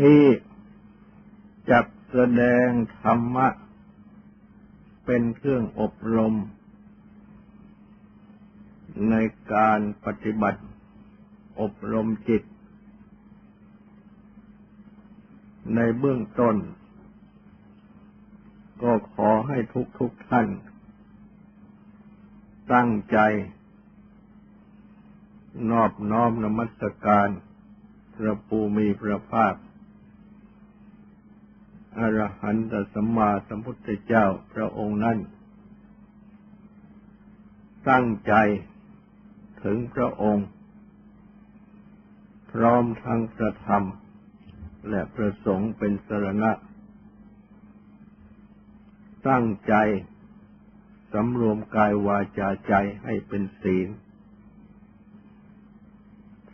นี้จับแสดงธรรมะ เป็นเครื่องอบรม ในการปฏิบัติ อบรมจิต ในเบื้องต้น ก็ขอให้ทุกทุกท่าน ตั้งใจ นอบน้อมนมัสการพระภูมิพระภาค อรหันตสัมมาสัมพุทธเจ้าพระองค์นั้น ตั้งใจถึงพระองค์ พร้อมทั้งพระธรรม และประสงค์เป็นสรณะ ตั้งใจสำรวมกายวาจาใจให้เป็นศีล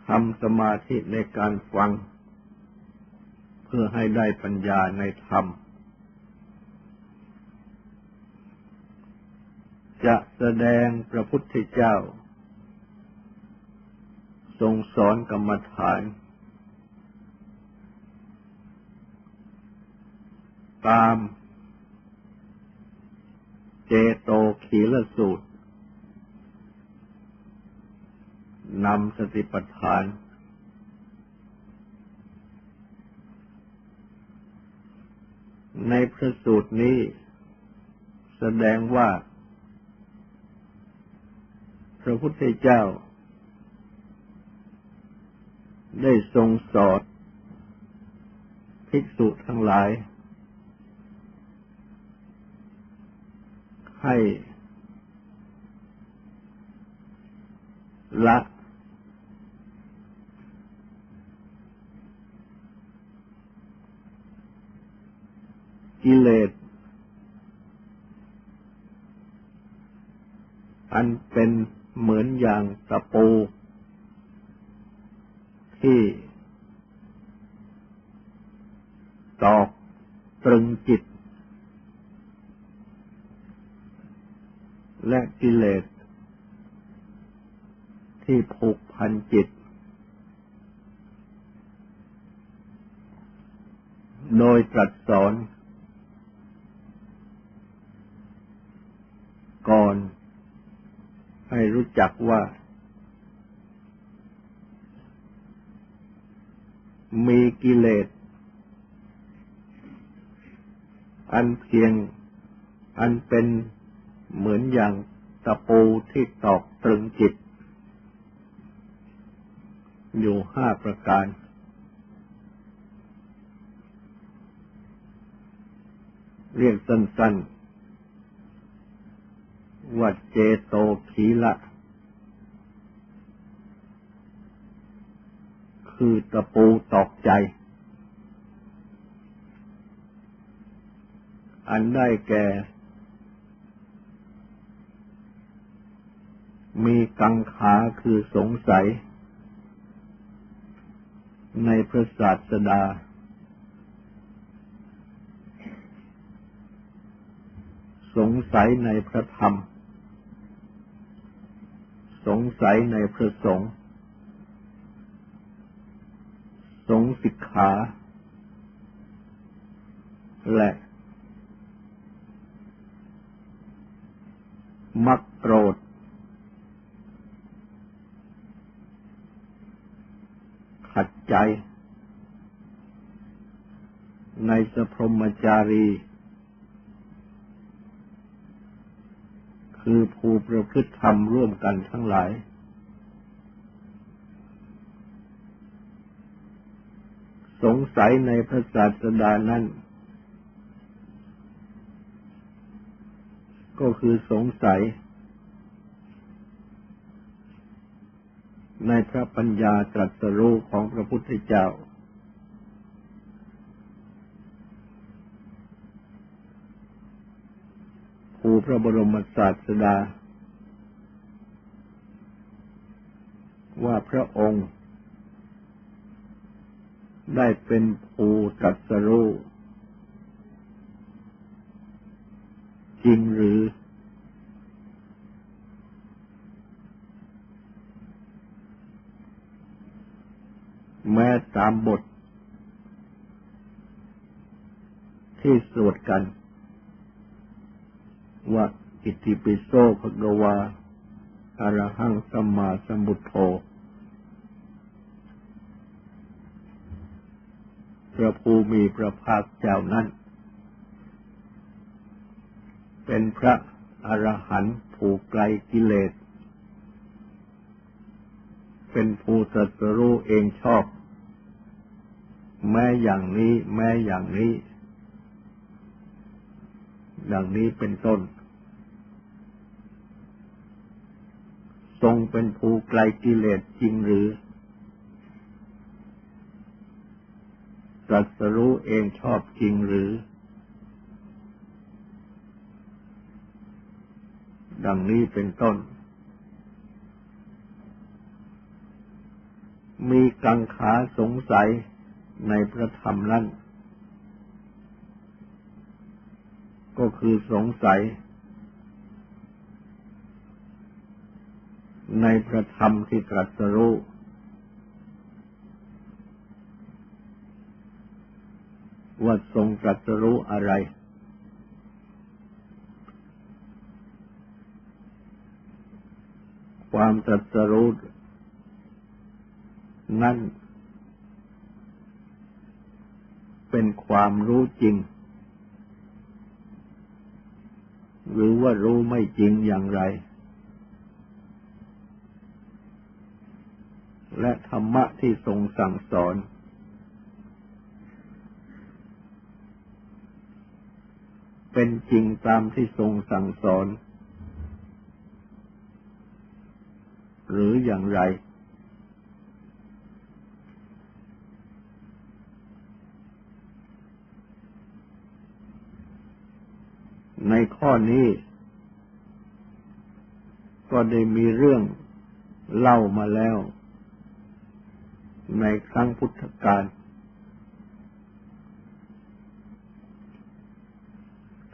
ทำสมาธิในการฟัง พื่อให้ได้ปัญญาในธรรม จะแสดงพระพุทธเจ้า ทรงสอนกรรมฐาน ตามเจโตขีลสูตรนำสติปัฏฐาน ในพระสูตรนี้ แสดงว่า พระพุทธเจ้า ได้ทรงสอนภิกษุทั้งหลาย ให้ละ กิเลส อันเป็นเหมือนอย่างตะปู ที่ตอกตรึงจิต และกิเลส ที่ผูกพันจิต โดยตรัสสอน ก่อน ให้รู้จักว่า มีกิเลส อันเพียง อันเป็นเหมือนอย่างตะปูที่ตอกตรึงจิต อยู่ห้าประการ เรียกสั้นๆ วัดเจโตขีละ คือตะปูตอกใจ อันได้แก่ มีกังขาคือสงสัย ในพระศาสดาสงสัยในพระธรรม สงสัยในพระสงฆ์สงสิกขา และมักโกรธ ขัดใจ ในสพรมจารี คือผู้ประพฤติธรรมร่วมกันทั้งหลาย สงสัยในพระศาสดานั้น ก็คือสงสัย ในพระปัญญาตรัสรู้ของพระพุทธเจ้าภู พระบรมศาสดา ว่าพระองค์ได้เป็นภูตรัสรู้จริงหรือ แม้ตามบทที่สวดกัน ว่าอิติปิโสภะกวาอรหังสัมมาสัมพุทโธพระภูมิพระภาคเจ้านั้น เป็นพระอรหันต์ผูกไกลกิเลส เป็นผู้ตรัสรู้เองชอบ แม้อย่างนี้แม้อย่างนี้ ดังนี้เป็นต้น ทรงเป็นผู้ไกลกิเลสจริงหรือตรัสรู้เองชอบจริงหรือ ดังนี้เป็นต้น มีกังขาสงสัยในพระธรรมนั้น ก็คือสงสัย ในพระธรรมที่ตรัสรู้ว่าทรงตรัสรู้อะไร ความตรัสรู้นั่นเป็นความรู้จริง หรือว่ารู้ไม่จริงอย่างไร และธรรมะที่ทรงสั่งสอน เป็นจริงตามที่ทรงสั่งสอน หรืออย่างไร ในข้อนี้ ก็ได้มีเรื่องเล่ามาแล้ว ในครั้งพุทธกาล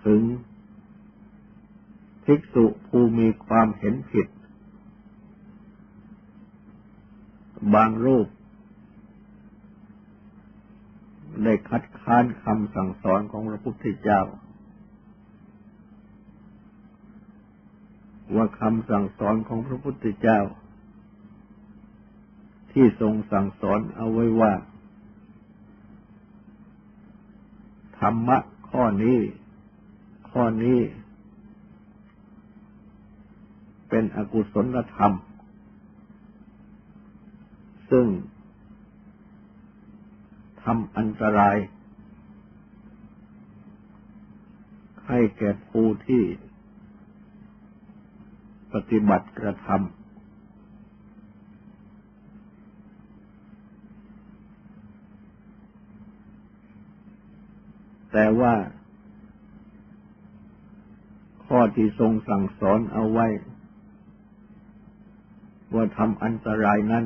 ถึงภิกษุผู้มีความเห็นผิด บางรูป ได้คัดค้านคำสั่งสอนของพระพุทธเจ้า ว่าคำสั่งสอนของพระพุทธเจ้า ที่ทรงสั่งสอนเอาไว้ว่า ธรรมะข้อนี้ ข้อนี้ เป็นอกุศลธรรม ซึ่งทำอันตราย ให้แก่ผู้ที่ ปฏิบัติกระทำแต่ว่า ข้อที่ทรงสั่งสอนเอาไว้ ว่าทำอันตรายนั้น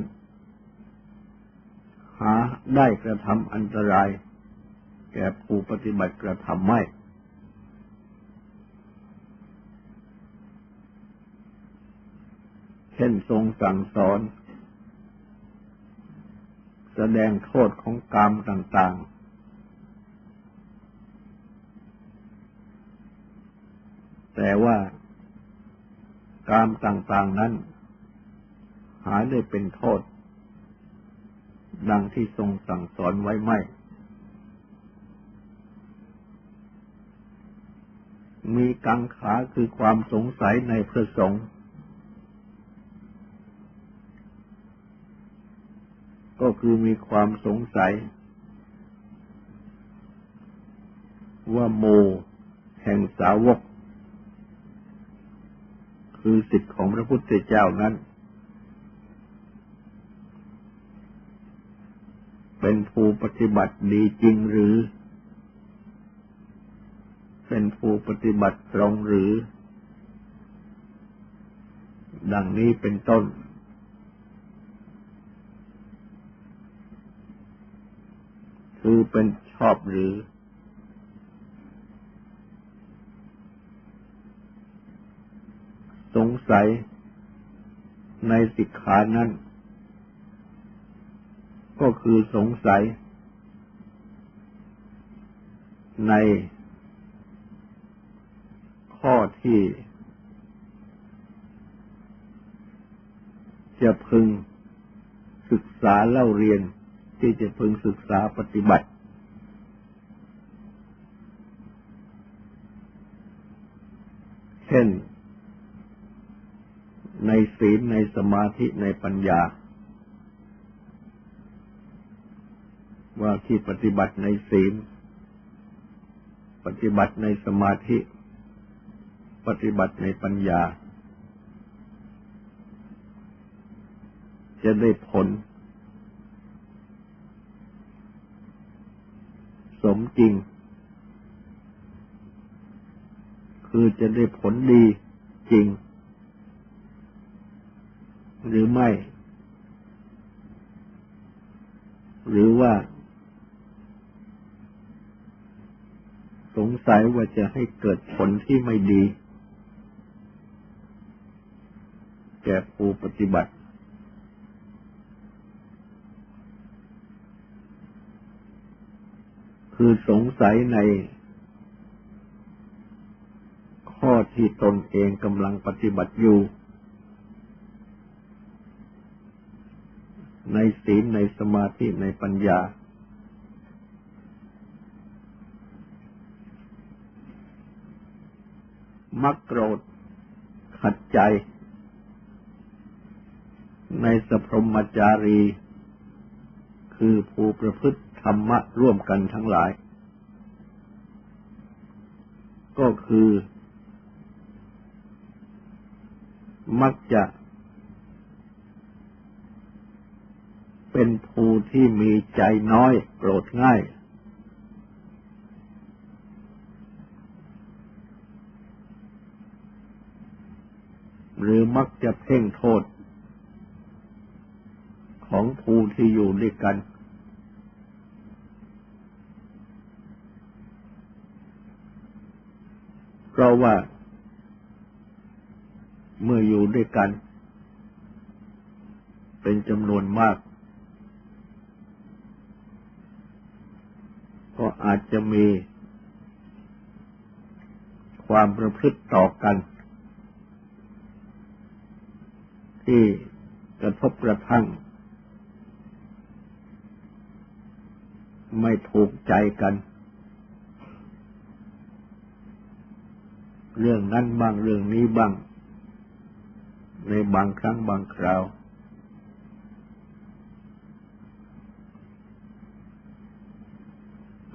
หาได้กระทำอันตราย แก่ผู้ปฏิบัติกระทำไม่ เช่นทรงสั่งสอน แสดงโทษของกรรมต่าง ๆ แต่ว่าการมต่าง ๆ นั้น หาได้เป็นโทษ ดังที่ทรงสั่งสอนไว้ไม่ มีกังขาคือความสงสัยในพระสงฆ์ ก็คือมีความสงสัย ว่าโมแห่งสาวก คือสิทธิของพระพุทธเจ้านั้น เป็นผู้ปฏิบัติดีจริงหรือ เป็นผู้ปฏิบัติตรงหรือ ดังนี้เป็นต้น คือเป็นชอบหรือ สงสัยในสิกขานั้น ก็คือสงสัย ในข้อที่ จะพึงศึกษาเล่าเรียน ที่จะพึงศึกษาปฏิบัติ เช่น ในศีลในสมาธิในปัญญา ว่าที่ปฏิบัติในศีล ปฏิบัติในสมาธิ ปฏิบัติในปัญญา จะได้ผล สมจริง คือจะได้ผลดีจริง หรือไม่ หรือว่า สงสัยว่าจะให้เกิดผลที่ไม่ดี แก่ผู้ปฏิบัติ คือสงสัยในข้อที่ตนเองกำลังปฏิบัติอยู่ ในศีลในสมาธิในปัญญา มักโกรธขัดใจ ในสพรมจารี คือผู้ประพฤติ ธรรมะร่วมกันทั้งหลาย ก็คือ มักจะ เป็นผู้ที่มีใจน้อยโกรธง่าย หรือมักจะเพ่งโทษ ของผู้ที่อยู่ด้วยกันเพ ราะว่า เมื่ออยู่ด้วยกัน เป็นจำนวนมาก ก็อาจจะมีความประพฤติต่อกัน ที่กระทบกระทั่ง ไม่ถูกใจกัน เรื่องนั้นบ้างเรื่องนี้บ้าง ในบางครั้งบางคราว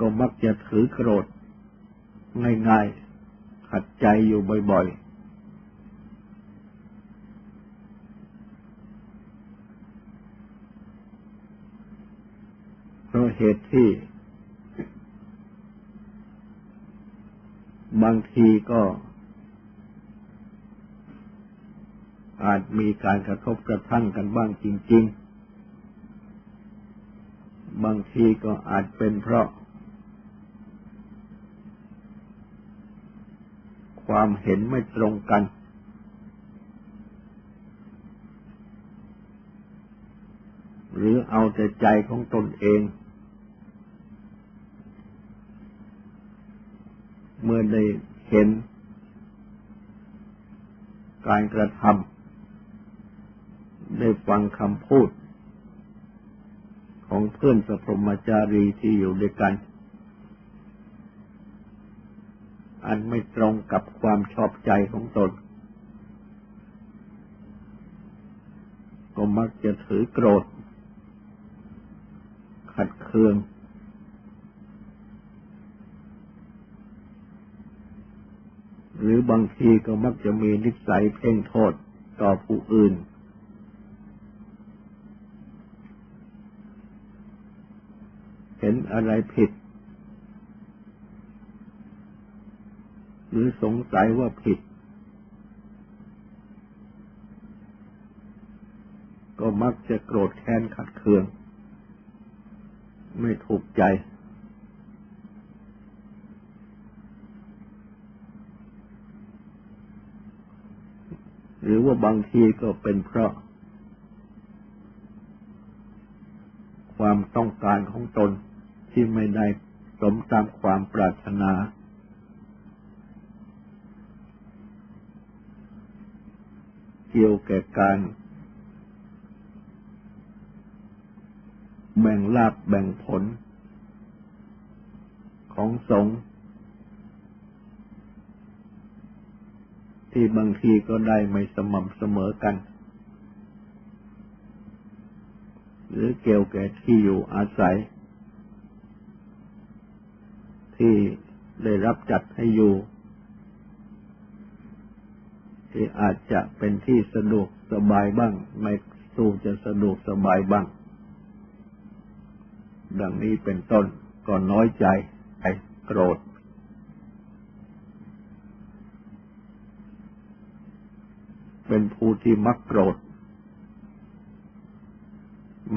ก็มักจะถือโกรธ ง่ายๆ ขัดใจอยู่บ่อยๆเพราะเหตุที่ บางทีก็ อาจมีการกระทบกระทั่งกันบ้างจริง ๆ บางทีก็อาจเป็นเพราะ ความเห็นไม่ตรงกัน หรือเอาแต่ใจของตนเองเมื่อได้เห็นการกระทำ ได้ฟังคำพูด ของเพื่อนสพรมจารีที่อยู่ด้วยกัน อันไม่ตรงกับความชอบใจของตน ก็มักจะถือโกรธ ขัดเคืองหรือบางทีก็มักจะมีนิสัยเพ่งโทษต่อผู้อื่น เห็นอะไรผิด หรือสงสัยว่าผิด ก็มักจะโกรธแค้นขัดเคือง ไม่ถูกใจ หรือว่าบางทีก็เป็นเพราะความต้องการของตน ที่ไม่ได้สมตามความปรารถนา เกี่ยวแก่การแบ่งลาบแบ่งผล ของสงฆ์ที่บางทีก็ได้ไม่สม่ำเสมอกัน หรือเกี่ยวแก่ที่อยู่อาศัย ที่ได้รับจัดให้อยู่ ที่อาจจะเป็นที่สะดวกสบายบ้าง ไม่สู้จะสะดวกสบายบ้าง ดังนี้เป็นต้นก็น้อยใจไอ้โกรธ เป็นผู้ที่มักโกรธ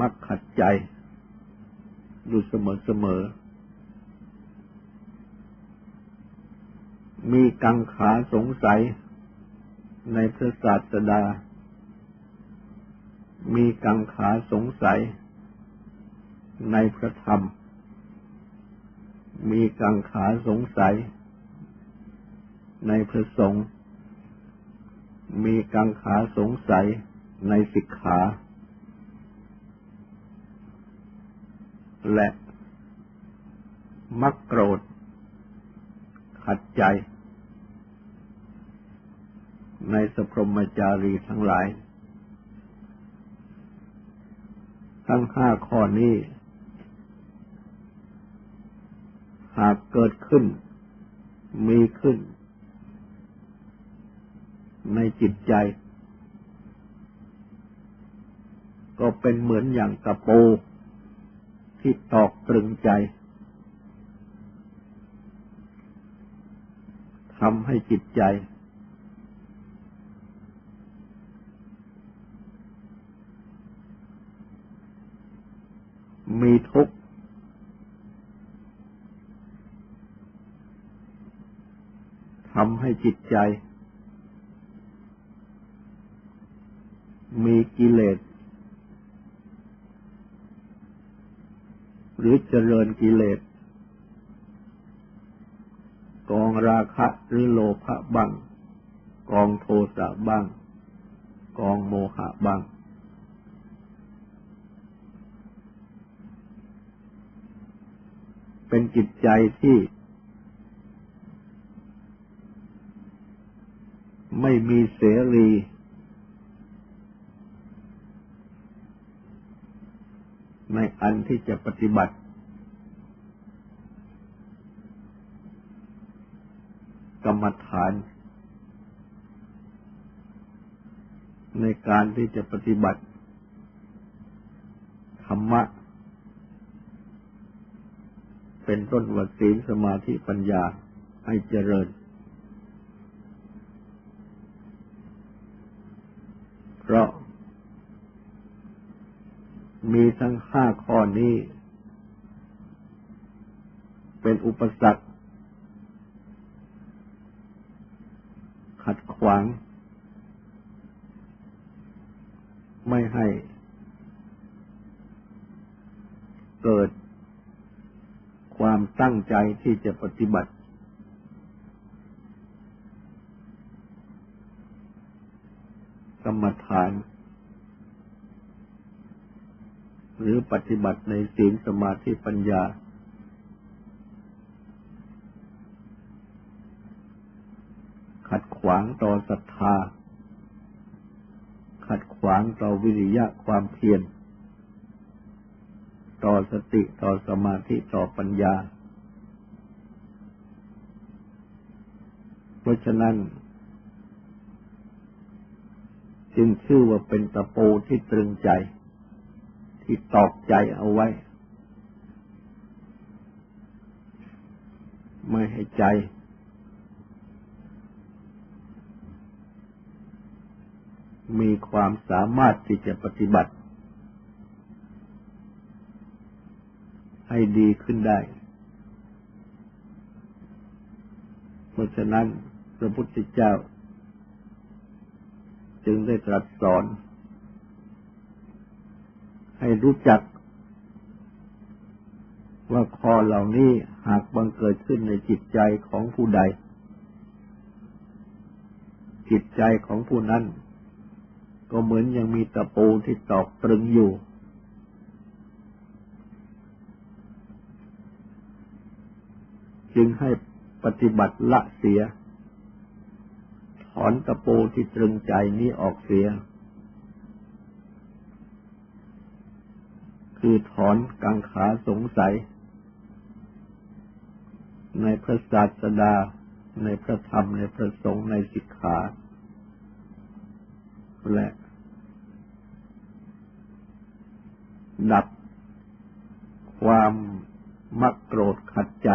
มักขัดใจ อยู่เสมอเสมอ มีกังขาสงสัยในพระศาสดา มีกังขาสงสัยในพระธรรม มีกังขาสงสัยในพระสงฆ์มีกังขาสงสัยในสิกขา และมักโกรธขัดใจ ในสพรมจารีทั้งหลาย ทั้งห้าข้อนี้ หากเกิดขึ้น มีขึ้น ในจิตใจ ก็เป็นเหมือนอย่างตะปูที่ตอกตรึงใจทำให้จิตใจ มีทุกข์ทำให้จิตใจ มีกิเลส หรือเจริญกิเลส กองราคะหรือโลภะบ้าง กองโทสะบ้าง กองโมหะบ้าง เป็นจิตใจที่ ไม่มีเสรี ในอันที่จะปฏิบัติ กรรมฐาน ในการที่จะปฏิบัติธรรมะ เป็นต้นวัศีลสมาธิปัญญาให้เจริญ เพราะ มีทั้งห้าข้อนี้ เป็นอุปสรรค ขัดขวาง ไม่ให้ เกิด ความตั้งใจที่จะปฏิบัติ กรรมฐาน หรือปฏิบัติในศีลสมาธิปัญญา ขัดขวางต่อศรัทธา ขัดขวางต่อวิริยะความเพียร ต่อสติต่อสมาธิต่อปัญญา เพราะฉะนั้น จึงชื่อว่าเป็นตะปูที่ตรึงใจ ที่ตอกใจเอาไว้ ไม่ให้ใจมีความสามารถที่จะปฏิบัติ ให้ดีขึ้นได้ เพราะฉะนั้นพระพุทธเจ้า จึงได้ตรัสสอน ให้รู้จัก ว่าข้อเหล่านี้หากบังเกิดขึ้นในจิตใจของผู้ใด จิตใจของผู้นั้น ก็เหมือนยังมีตะปูที่ตอกตรึงอยู่ จึงให้ปฏิบัติละเสีย ถอนตะปูที่ตรึงใจนี้ออกเสีย คือถอนกังขาสงสัย ในพระศาสดา ในพระธรรม ในพระสงฆ์ในสิกขา และดับความมักโกรธขัดใจ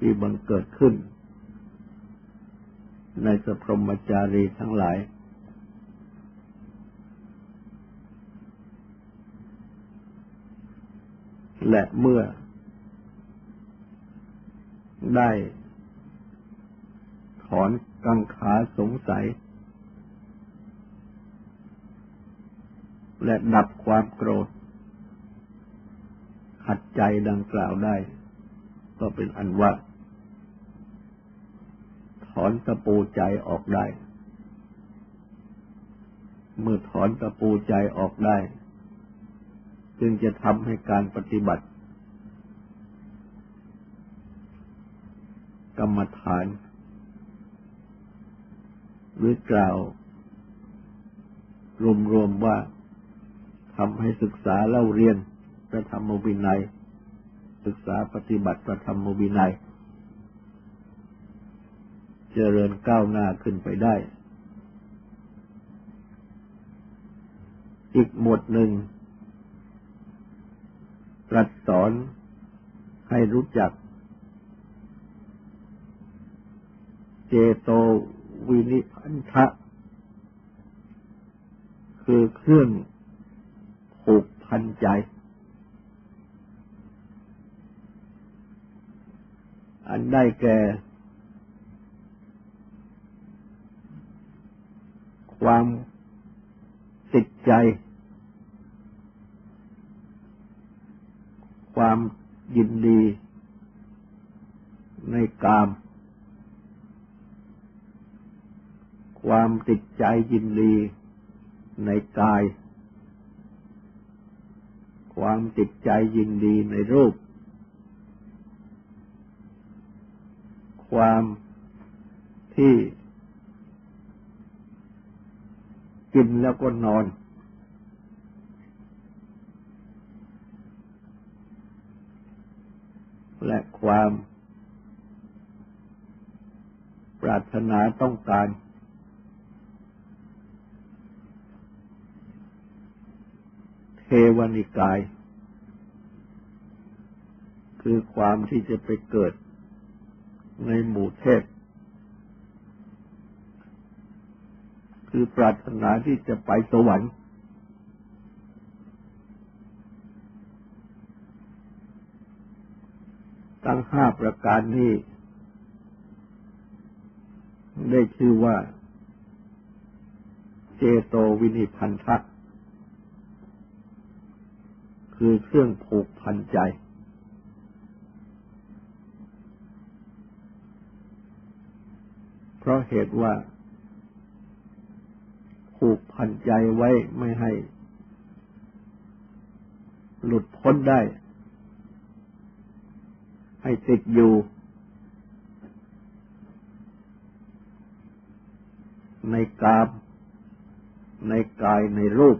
ที่บังเกิดขึ้น ในสพรมจารีทั้งหลาย และเมื่อ ได้ ถอนกังขาสงสัย และดับความโกรธขัดใจดังกล่าวได้ ก็เป็นอันว่า ถอนตะปูใจออกได้ เมื่อถอนตะปูใจออกได้ จึงจะทำให้การปฏิบัติ กรรมฐาน หรือกล่าว รวมๆว่าทำให้ศึกษาเล่าเรียนพระธรรมวินัย ศึกษาปฏิบัติพระธรรมวินัย เจริญก้าวหน้าขึ้นไปได้ อีกหมวดหนึ่ง ตรัสสอนให้รู้จัก เจโตวินิพันธะ คือเครื่องผูกพันใจ อันได้แก่ ความติดใจ ความยินดีในกาม ความติดใจยินดีในกาย ความติดใจยินดีในรูป ความที่ กินแล้วก็นอน และความปรารถนาต้องการ เทวนิกาย คือความที่จะไปเกิดในหมู่เทพ คือปรารถนาที่จะไปสวรรค์ทั้งห้าประการนี้ได้ชื่อว่า เจโตวินิพันธะคือเครื่องผูกพันใจ เพราะเหตุว่า ผูกพันใจไว้ไม่ให้ หลุดพ้นได้ ให้ติดอยู่ ในกาม ในกายในรูป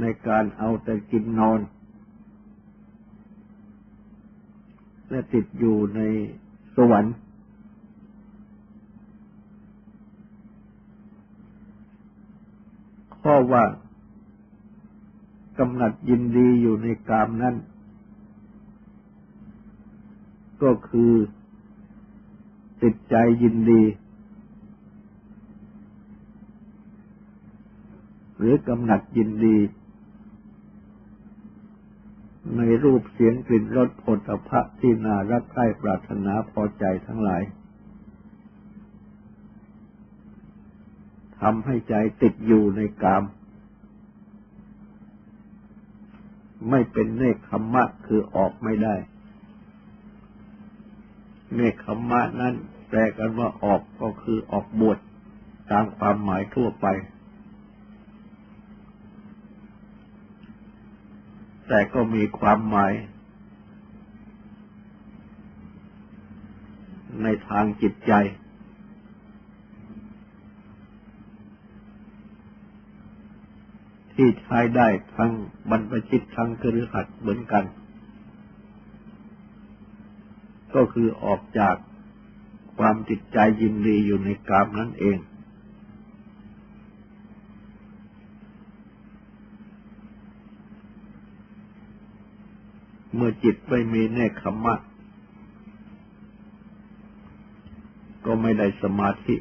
ในการเอาแต่กินนอน และติดอยู่ในสวรรค์ ข้อว่ากำหนัดยินดีอยู่ในกามนั้น ก็คือติดใจยินดี หรือกำหนัดยินดี ในรูปเสียงกลิ่นรสผลพระที่นารักใคร่ปรารถนาพอใจทั้งหลาย ทำให้ใจติดอยู่ในกาม ไม่เป็นเนคขมมะคือออกไม่ได้ เนคขมมะนั้นแปลกันว่าออกก็คือออกบวชตามความหมายทั่วไป แต่ก็มีความหมายในทางจิตใจ ที่ใช้ได้ทั้งบรรพชิตทั้งคฤหัสถ์เหมือนกัน ก็คือออกจากความจิตใจยินดีอยู่ในกามนั่นเอง เมื่อจิตไม่มีเนคขมะ ก็ไม่ได้สมาธิ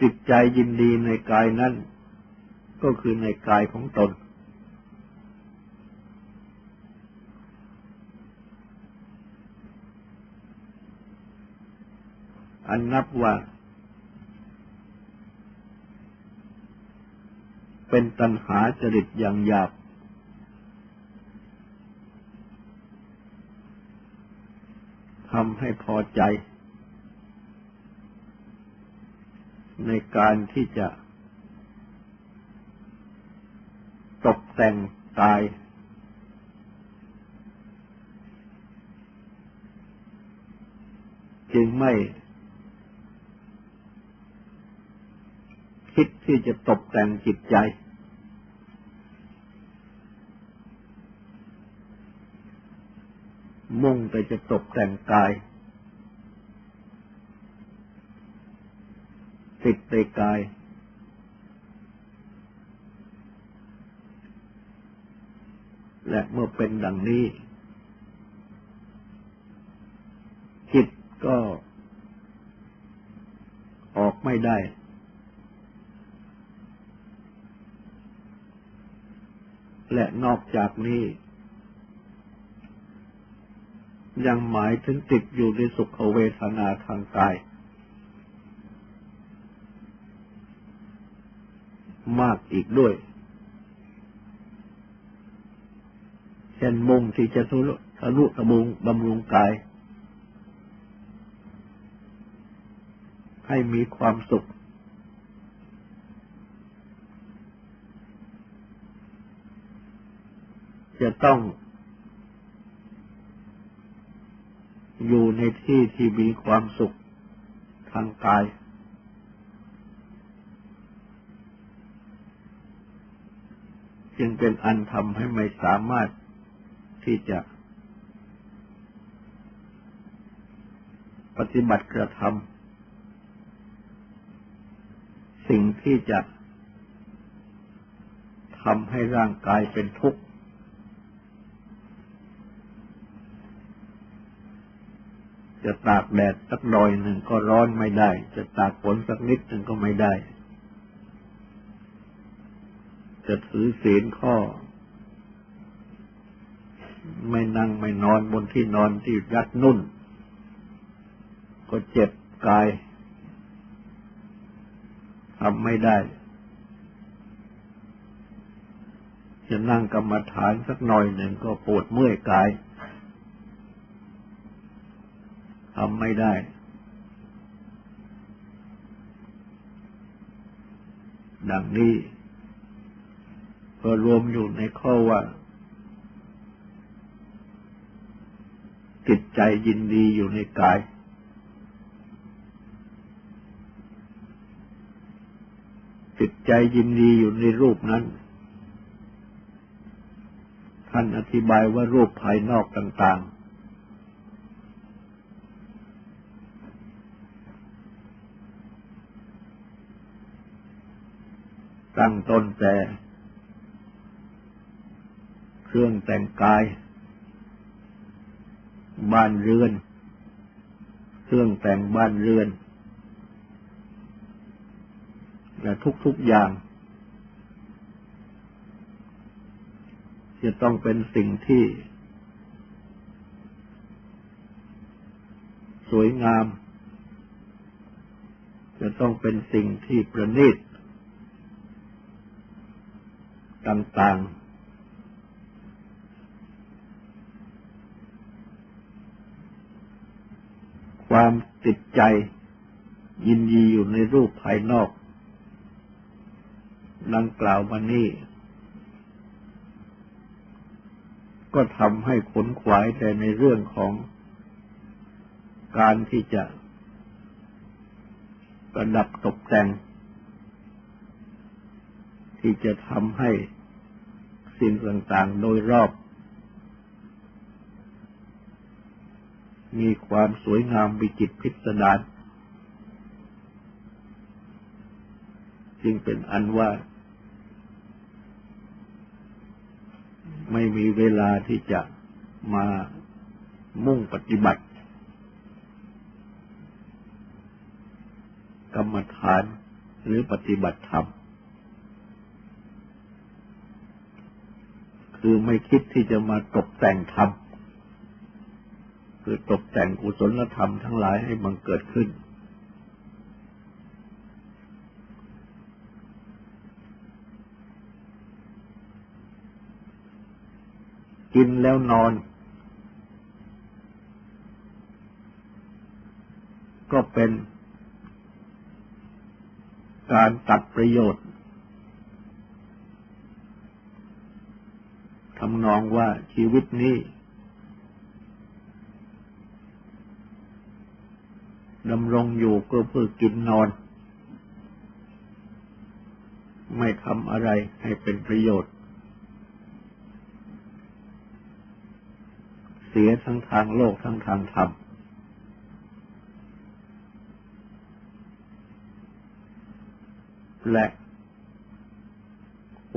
จิตใจยินดีในกายนั้น ก็คือในกายของตน อันนับว่า เป็นตัณหาจริตอย่างหยาบทำให้พอใจ ในการที่จะตกแต่งกาย จึงไม่ คิดที่จะตกแต่งจิตใจ มุ่งแต่จะตกแต่งกาย ติดในกาย และเมื่อเป็นดังนี้ จิตก็ออกไม่ได้ และนอกจากนี้ ยังหมายถึงติดอยู่ในสุขเวทนาทางกาย มากอีกด้วย เช่นมุ่งที่จะทุลุทะลุทะบุงบำรุงกาย ให้มีความสุข จะต้องอยู่ในที่ที่มีความสุขทางกาย จึงเป็นอันทำให้ไม่สามารถที่จะ ปฏิบัติกระทำสิ่งที่จะทำให้ร่างกายเป็นทุกข์ จะตากแดดสักหน่อยหนึ่งก็ร้อนไม่ได้ จะตากฝนสักนิดหนึ่งก็ไม่ได้ จะถือศีลข้อ ไม่นั่งไม่นอนบนที่นอนที่ยัดนุ่น ก็เจ็บกายทำไม่ได้ จะนั่งกรรมฐานสักหน่อยหนึ่งก็ปวดเมื่อยกายทำไม่ได้ ดังนี้ ก็รวมอยู่ในข้อว่า จิตใจยินดีอยู่ในกาย จิตใจยินดีอยู่ในรูปนั้น ท่านอธิบายว่ารูปภายนอกต่าง ๆตั้งต้นแต่ เครื่องแต่งกาย บ้านเรือน เครื่องแต่งบ้านเรือน และทุกๆอย่าง จะต้องเป็นสิ่งที่ สวยงาม จะต้องเป็นสิ่งที่ประณีตต่างๆ ความติดใจ ยินดีอยู่ในรูปภายนอก ดังกล่าวมานี้ก็ทำให้ขนขวายแต่ในเรื่องของการที่จะประดับตกแต่ง ที่จะทำให้สิ่งต่างๆโดยรอบ มีความสวยงามวิจิตพิสดารจึงเป็นอันว่า ไม่มีเวลาที่จะมามุ่งปฏิบัติ กรรมฐานหรือปฏิบัติธรรม คือไม่คิดที่จะมาตกแต่งธรรม คือตกแต่งกุศลธรรมทั้งหลายให้มันเกิดขึ้น กินแล้วนอน ก็เป็นการตัดประโยชน์ทำนองว่าชีวิตนี้ ดำรงอยู่ก็เพื่อกินนอน ไม่ทำอะไรให้เป็นประโยชน์ เสียทั้งทางโลกทั้งทางธรรมและ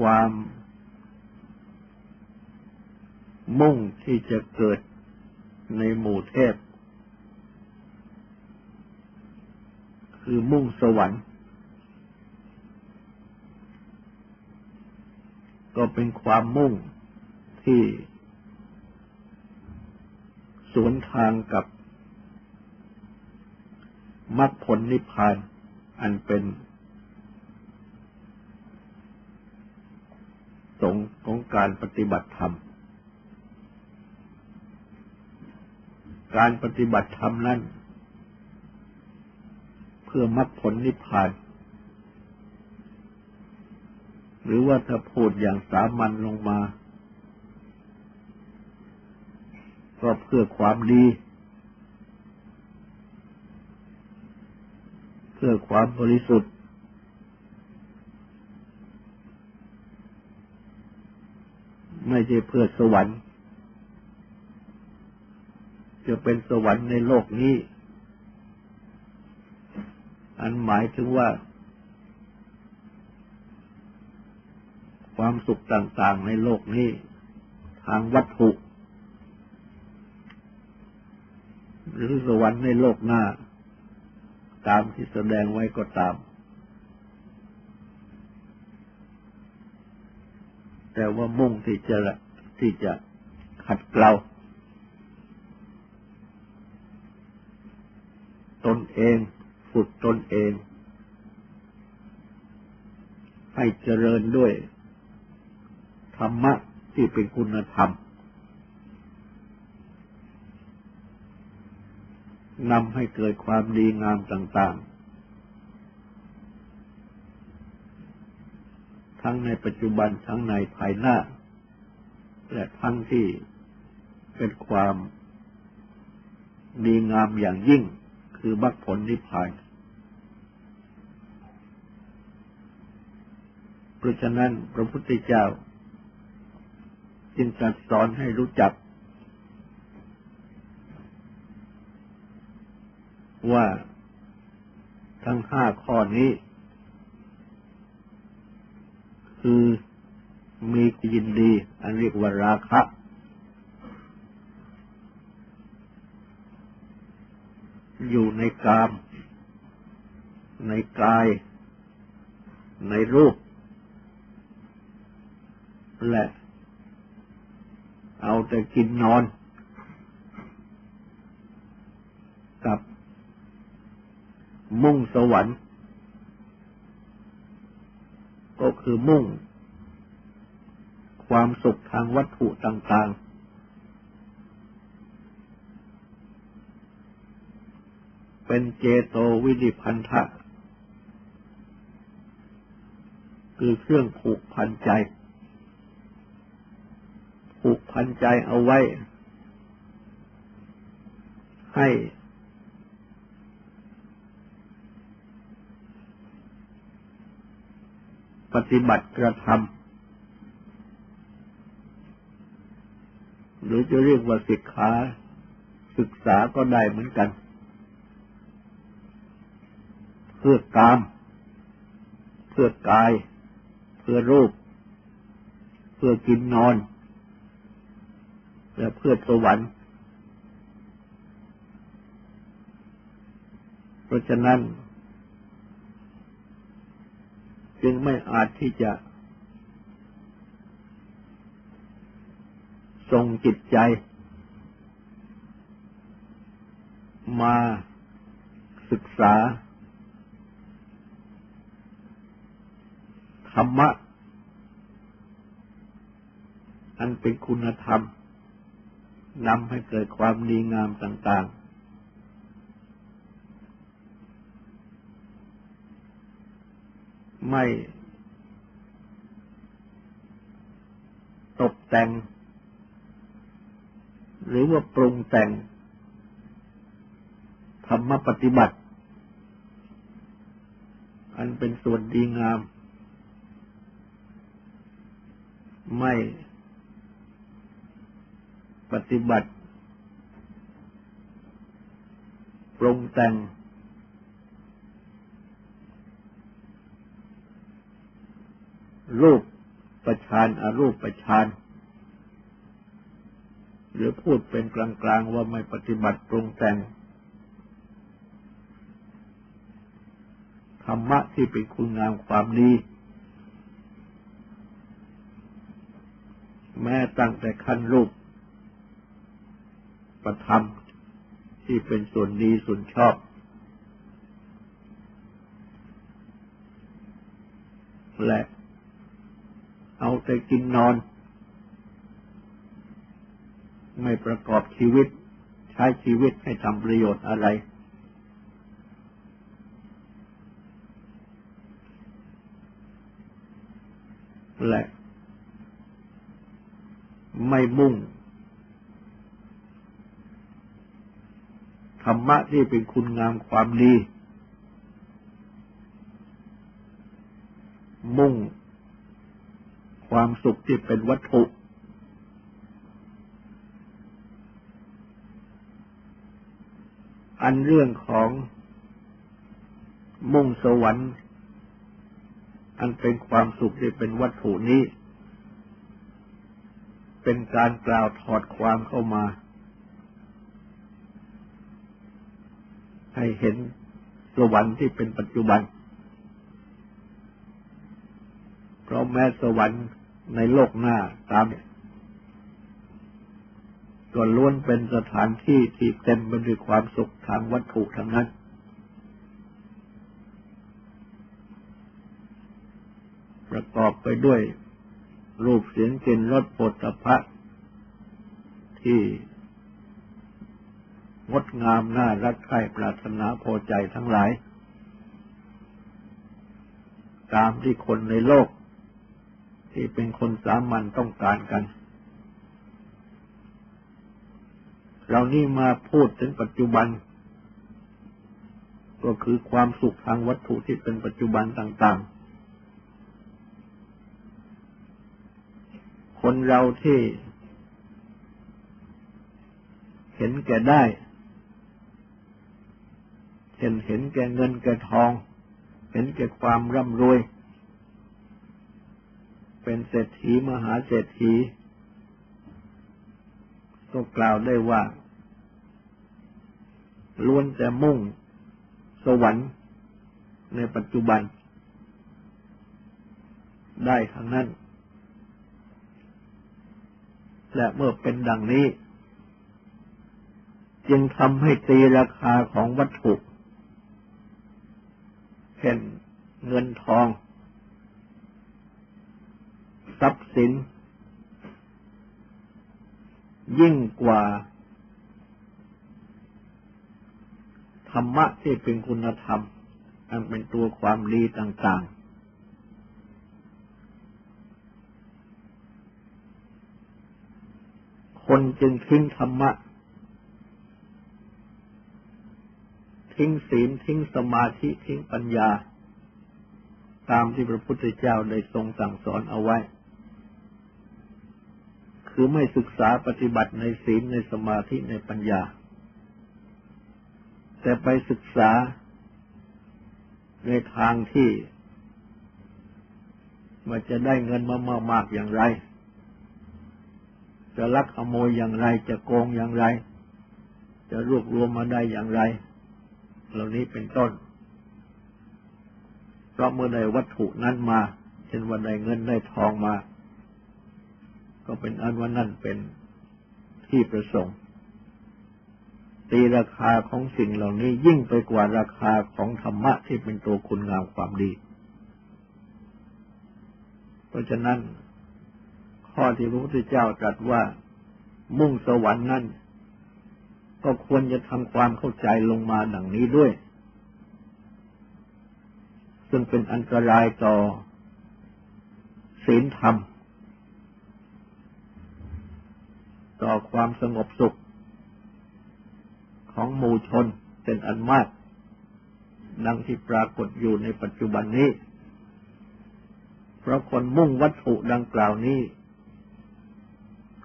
ความมุ่งที่จะเกิดในหมู่เทพ คือมุ่งสวรรค์ ก็เป็นความมุ่งที่สวนทางกับมรรคผลนิพพานอันเป็นสงของการปฏิบัติธรรม การปฏิบัติธรรมนั้น พื่อมรรคผลนิพพาน หรือว่าถ้าพูดอย่างสามัญลงมา ก็เพื่อความดี เพื่อความบริสุทธิ์ ไม่ใช่เพื่อสวรรค์ จะเป็นสวรรค์ในโลกนี้ อันหมายถึงว่า ความสุขต่างๆในโลกนี้ ทางวัตถุ หรือสวรรค์ในโลกหน้า ตามที่แสดงไว้ก็ตาม แต่ว่ามุ่งที่จะที่จะขัดเกลาตนเอง ฝึกตนเอง ให้เจริญด้วย ธรรมะที่เป็นคุณธรรมนำให้เกิดความดีงามต่าง ๆ ทั้งในปัจจุบันทั้งในภายหน้า และทั้งที่เป็นความดีงามอย่างยิ่งคือมรรคผลนิพพาน เพราะฉะนั้นพระพุทธเจ้า จึงตรัสสอนให้รู้จัก ว่าทั้งห้าข้อนี้ คือมียินดี อันเรียกว่าราคะอยู่ในกาม ในกาย ในรูป และเอาแต่กินนอน กับมุ่งสวรรค์ ก็คือมุ่ง ความสุขทางวัตถุต่างๆ เป็นเจโตวิธิพันธะ คือเครื่องผูกพันใจ ผูกพันใจเอาไว้ ให้ ปฏิบัติกระทำหรือจะเรียกว่าศิกขาศึกษาก็ได้เหมือนกัน เพื่อกาม เพื่อกาย เพื่อรูป เพื่อกินนอน และเพื่อสวรรค์ เพราะฉะนั้น จึงไม่อาจที่จะทรงจิตใจ มาศึกษา ธรรมะ อันเป็นคุณธรรม นำให้เกิดความดีงามต่าง ๆ ไม่ตกแต่ง หรือว่าปรุงแต่ง ธรรมปฏิบัติ อันเป็นส่วนดีงาม ไม่ ปฏิบัติ ปรุงแต่ง รูปประชานอารูปประชานหรือพูดเป็นกลางๆว่าไม่ปฏิบัติปรุงแต่งธรรมะที่เป็นคุณงามความดี แม้ตั้งแต่ขั้นรูป ประธรรม ที่เป็นส่วนดีส่วนชอบ และเอาแต่กินนอน ไม่ประกอบชีวิต ใช้ชีวิตให้ทำประโยชน์อะไร และไม่มุ่ง ธ รรมะที่เป็นคุณงามความดี มุ่ง ความสุขที่เป็นวัตถุ อันเรื่องของมุ่งสวรรค์ อันเป็นความสุขที่เป็นวัตถุนี้ เป็นการกล่าวถอดความเข้ามา ให้เห็นสวรรค์ที่เป็นปัจจุบัน เพราะแม้สวรรค์ในโลกหน้าตามก็ล้วนเป็นสถานที่ที่เต็มไปด้วยความสุขทางวัตถุทั้งนั้น ประกอบไปด้วยรูปเสียงกลิ่นรสปฐพะที่ งดงามน่ารักใคร่ปรารถนาพอใจทั้งหลาย ตามที่คนในโลก ที่เป็นคนสามัญต้องการกัน เรานี่มาพูดถึงปัจจุบัน ก็คือความสุขทางวัตถุที่เป็นปัจจุบันต่าง ๆ คนเราที่เห็นแก่ได้ เห็นเห็นแก่เงินแก่ทอง เห็นแก่ความร่ำรวย เป็นเศรษฐีมหาเศรษฐีก็กล่าวได้ว่าล้วนแต่มุ่งสวรรค์ในปัจจุบัน ได้ทั้งนั้น และเมื่อเป็นดังนี้ จึงทำให้ตีราคาของวัตถุ เช่นเงินทอง ทรัพย์สิน ยิ่งกว่า ธรรมะที่เป็นคุณธรรม อันเป็นตัวความดีต่าง ๆ คนจึงทิ้งธรรมะ ทิ้งศีลทิ้งสมาธิทิ้งปัญญา ตามที่พระพุทธเจ้าได้ทรงสั่งสอนเอาไว้ คือไม่ศึกษาปฏิบัติในศีลในสมาธิในปัญญา แต่ไปศึกษาในทางที่มันจะได้เงินมามากๆอย่างไร จะลักขโมยอย่างไร จะโกงอย่างไร จะรวบรวมมาได้อย่างไร เหล่านี้เป็นต้น เพราะเมื่อได้วัตถุนั้นมา เช่นว่าได้เงินได้ทองมา ก็เป็นอันว่านั่นเป็นที่ประสงค์ ตีราคาของสิ่งเหล่านี้ยิ่งไปกว่าราคาของธรรมะที่เป็นตัวคุณงามความดี เพราะฉะนั้น ข้อที่พระพุทธเจ้าตรัสว่ามุ่งสวรรค์นั้น ก็ควรจะทำความเข้าใจลงมาดังนี้ด้วย ซึ่งเป็นอันตรายต่อศีลธรรม ต่อความสงบสุขของหมู่ชนเป็นอันมาก ดังที่ปรากฏอยู่ในปัจจุบันนี้ เพราะคนมุ่งวัตถุดังกล่าวนี้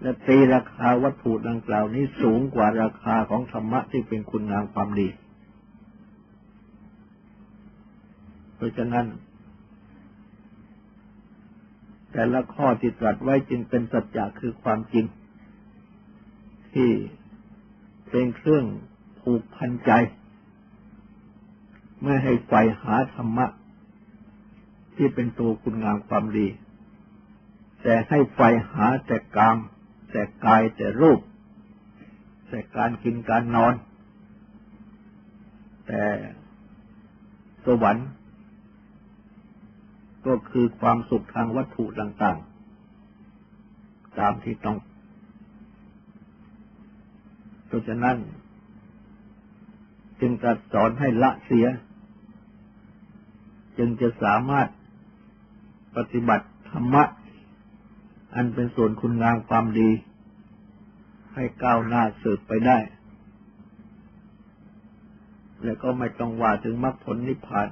และตีราคาวัตถุดังกล่าวนี้สูงกว่าราคาของธรรมะที่เป็นคุณงามความดี เพราะฉะนั้น แต่ละข้อที่ตรัสไว้จึงเป็นสัจจะคือความจริง ที่เป็นเครื่องผูกพันใจ ไม่ให้ใฝ่หาธรรมะ ที่เป็นตัวคุณงามความดี แต่ให้ใฝ่หาแต่กาม แต่กายแต่รูป แต่การกินการนอน แต่สวรรค์ ก็คือความสุขทางวัตถุต่างๆ ตามที่ต้องราะฉะนั้น จึงตรัสสอนให้ละเสีย จึงจะสามารถปฏิบัติธรรมะ อันเป็นส่วนคุณงามความดี ให้ก้าวหน้าสืบไปได้ และก็ไม่ต้องว่าถึงมรรคผลนิพพาน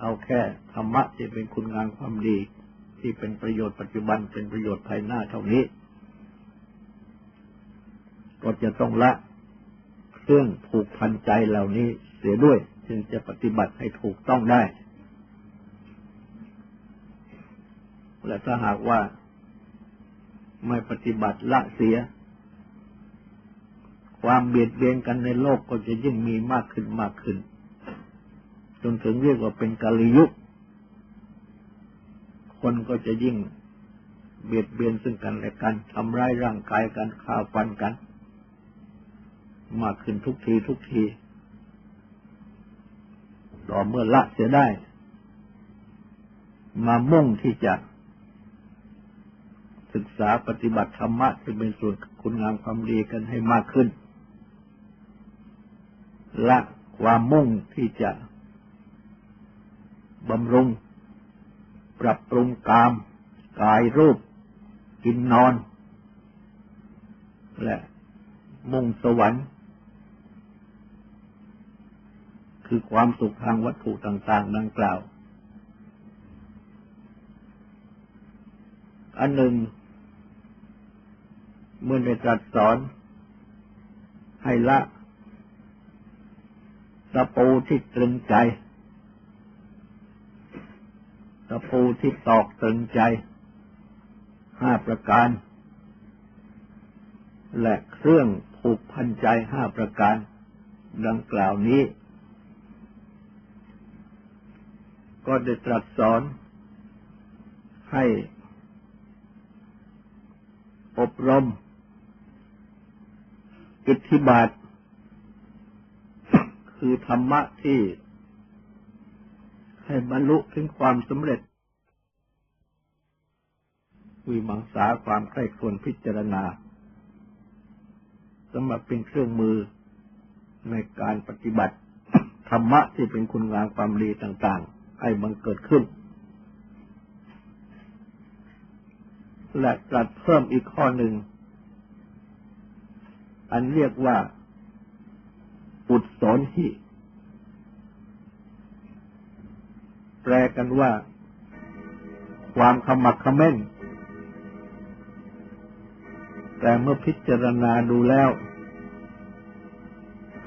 เอาแค่ธรรมะที่เป็นคุณงามความดี ที่เป็นประโยชน์ปัจจุบันเป็นประโยชน์ภายหน้าเท่านี้ ก็จะต้องละเครื่องผูกพันใจเหล่านี้เสียด้วย จึงจะปฏิบัติให้ถูกต้องได้ และถ้าหากว่า ไม่ปฏิบัติละเสีย ความเบียดเบียนกันในโลกก็จะยิ่งมีมากขึ้นมากขึ้น จนถึงเรียกว่าเป็นกาลยุค คนก็จะยิ่งเบียดเบียนซึ่งกันและกันทำร้ายร่างกายกันฆ่าฟันกัน มากขึ้นทุกทีทุกที ต่อเมื่อละเสียได้ มามุ่งที่จะ ศึกษาปฏิบัติธรรมะที่เป็นส่วนคุณงามความดีกันให้มากขึ้น ละความมุ่งที่จะบำรุง ปรับปรุงกาม กายรูป กินนอน และมุ่งสวรรค์ คือความสุขทางวัตถุต่าง ๆ ดังกล่าว อันหนึ่ง เมื่อได้ตรัสสอน ให้ละตะปูที่ตรึงใจตะปูที่ตอกตรึงใจห้าประการ และเครื่องผูกพันใจห้าประการ ดังกล่าวนี้ ก็ได้ตรัสสอนให้อบรม อิทธิบาท คือธรรมะที่ให้บรรลุถึงความสำเร็จ วิมังสาความใคร่ควรพิจารณาสำหรับเป็นเครื่องมือในการปฏิบัติ ธรรมะที่เป็นคุณงามความดีต่างๆ ให้มันเกิดขึ้น และตรัสเพิ่มอีกข้อหนึ่ง อันเรียกว่า อุดสนหิแปลกันว่า ความขมักขม้น แต่เมื่อพิจารณาดูแล้ว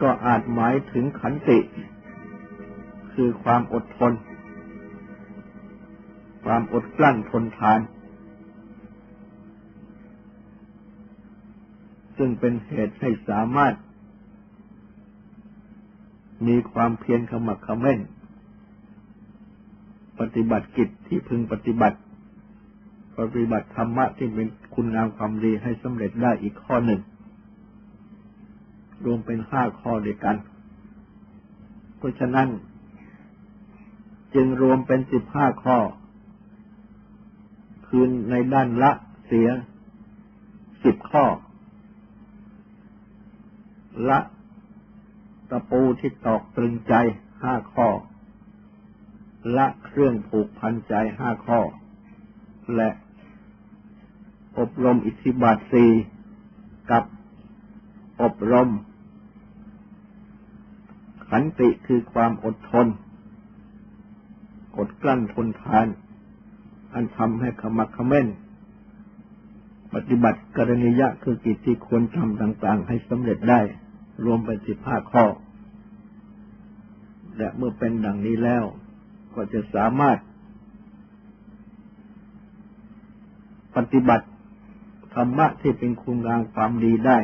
ก็อาจหมายถึงขันติ คือความอดทน ความอดกลั้นทนทาน ซึ่งเป็นเหตุให้สามารถ มีความเพียรขมักขม้น ปฏิบัติกิจที่พึงปฏิบัติ ปฏิบัติธรรมะที่เป็นคุณงามความดีให้สำเร็จได้อีกข้อหนึ่ง รวมเป็นห้าข้อด้วยกัน เพราะฉะนั้น จึงรวมเป็นสิบห้าข้อ คืนในด้านละเสียสิบข้อ ละ ตะปูที่ตอกตรึงใจห้าข้อ ละเครื่องผูกพันใจห้าข้อ และอบรมอิทธิบาทสีกับอบรม ขันติคือความอดทน อดกลั้นทนทาน อันทำให้ขมักขม้น ปฏิบัติกรณียะคือกิจที่ควรทำต่าง ๆ ให้สำเร็จได้ รวมเป็นสิบห้าข้อ และเมื่อเป็นดังนี้แล้ว ก็จะสามารถ ปฏิบัติธรรมะที่เป็นคุณงามความดีได้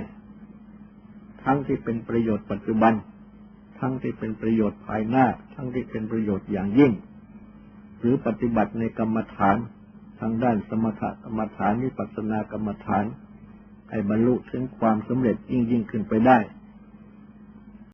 ทั้งที่เป็นประโยชน์ปัจจุบัน ทั้งที่เป็นประโยชน์ภายหน้า ทั้งที่เป็นประโยชน์อย่างยิ่ง หรือปฏิบัติในกรรมฐานทางด้านสมถะกรรมฐานนิปัสสนากรรมฐานให้บรรลุถึงความสำเร็จยิ่งยิ่งขึ้นไปได้